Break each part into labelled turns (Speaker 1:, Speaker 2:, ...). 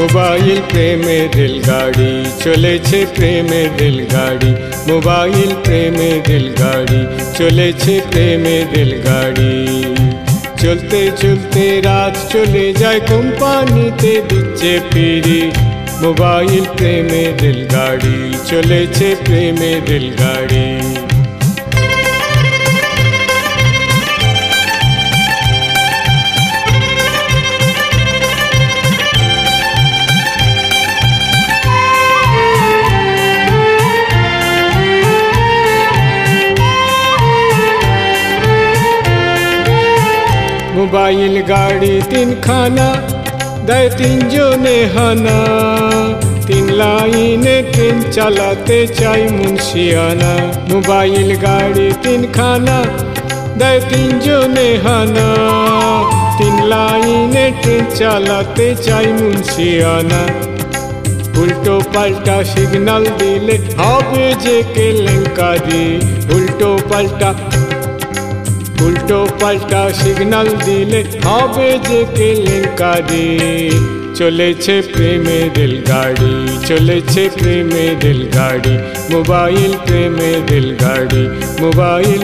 Speaker 1: Mobile প্রেমে রেলগাড়ি চলেছে প্রেমে রেলগাড়ি মোবাইল প্রেমে রেলগাড়ি চলেছে প্রেমে রেলগাড়ি চলতে চলতে রাত চলে যায় কোম্পানিতে দিচ্ছে ফিরি মোবাইল প্রেমে রেলগাড়ি চলেছে প্রেমে রেলগাড়ি মোবাইল গাড়ি তিনখানা দেয় তিনজনে হানা তিন লাইনে ট্রেন চালাতে চাই মুন্সিয়ানা মোবাইল গাড়ি তিনখানা দেয় তিনজনে হানা তিন লাইনে ট্রেন চালাতে চাই মুন্সিয়ানা উল্টো পাল্টা সিগনাল দিলে হবে যে কেলেঙ্কারি উল্টো পাল্টা উল্টো পাল্টা সিগনাল দিলে হবে যে কেলেঙ্কারি চলেছে প্রেমে রেলগাড়ি চলেছে প্রেমে রেলগাড়ি মোবাইল প্রেমে রেলগাড়ি মোবাইল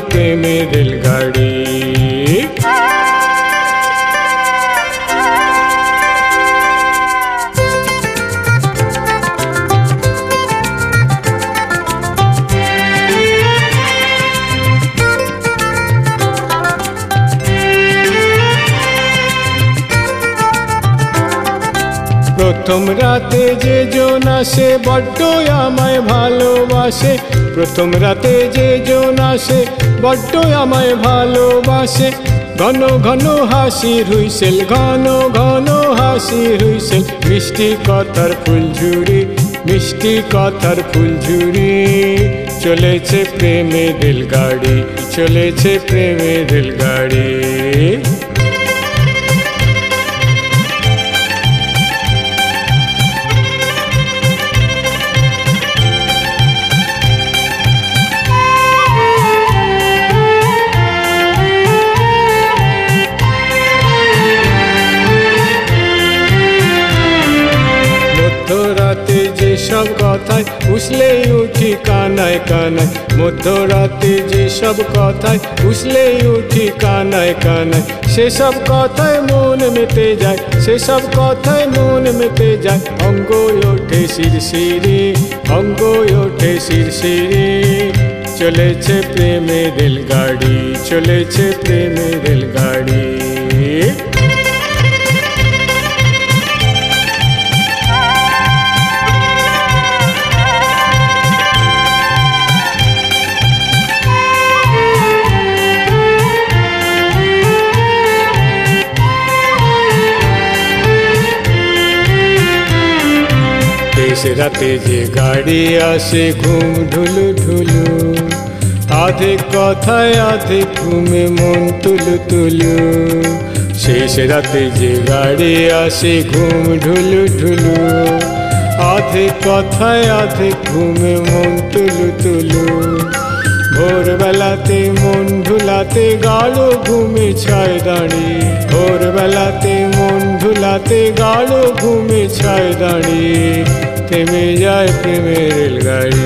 Speaker 1: প্রথম রাতে যে জন আসে, বড্ড আমায় ভালোবাসে। প্রথম রাতে যে জন আসে, বড্ড আমায় ভালোবাসে। ঘন ঘন হাসি হুইসেল ঘন ঘন হাসি হুইসেল মিষ্টি কথার ফুলঝুরি, মিষ্টি কথার ফুলঝুরি। চলেছে প্রেমে রেলগাড়ি, চলেছে প্রেমে মধ্যরাতে যেসব কথায় উসলেই উঠি কানায় কানায় মধ্যরাতে যেসব কথায় উসলেই উঠি কানায় কানায় সেসব কথায় মন মেতে যায় সেসব কথায় মন মেতে যায় অঙ্গ ওঠে শিরশিরি অঙ্গ ওঠে শিরশিরি চলেছে প্রেমে রেলগাড়ি চলেছে প্রেমে রেলগাড়ি শেষ রাতে যে গাড়ি আসে ঘুম ঢুলু ঢুলু আধে কথায় আধে ঘুমে মন তুলু তুলু। শেষ রাতে যে গাড়ি আসে ঘুম ঢুলু ঢুলু আধে কথায় আধে ঘুমে মন তুলু তুলু। ভোরবেলাতে মন ঢুলাতে গাঢ় ঘুমে ছায় দাঁড়িয়ে ভোরবেলাতে মন ঢুলাতে গাঢ় ঘুমে ছায় দাঁড়িয়ে থেমে যায় প্রেমের রেলগাড়ি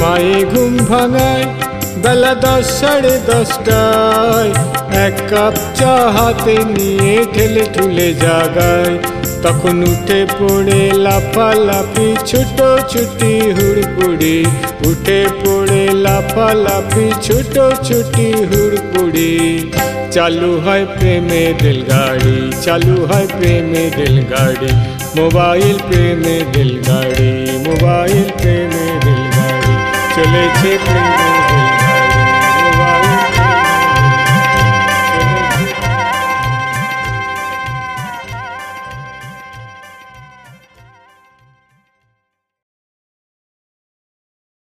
Speaker 1: মায়ে ঘুম ভাঙায় বেলা দশ সাড়ে দশটায় এক কাপ চা হাতে নিয়ে ঠেলে ঠুলে জাগায় তখন উঠে পড়ে লাফালাফি ছোট ছুটি হুড়পুড়ি উঠে পড়ে লাফালাফি ছোট ছুটি হুড়পুড়ি চালু হয় প্রেমে রেলগাড়ি চালু হয় প্রেমে রেলগাড়ি মোবাইল প্রেমে রেলগাড়ি মোবাইল প্রেমে রেলগাড়ি চলেছে প্রেমে